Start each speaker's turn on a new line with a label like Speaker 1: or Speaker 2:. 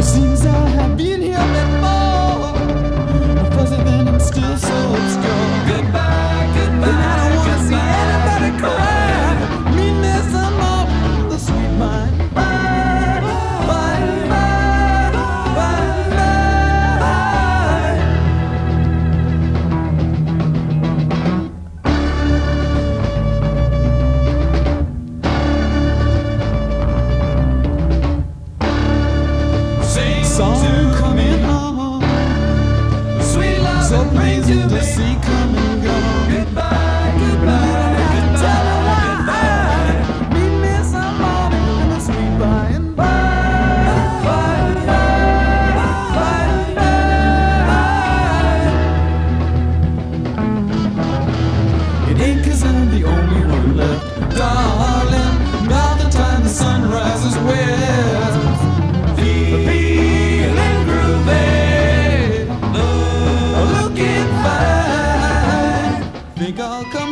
Speaker 1: It seems I have been here before. Fuzzy, then I'm still. darling, the time the sun rises. Feeling groovy, oh, looking fine. Think I'll come.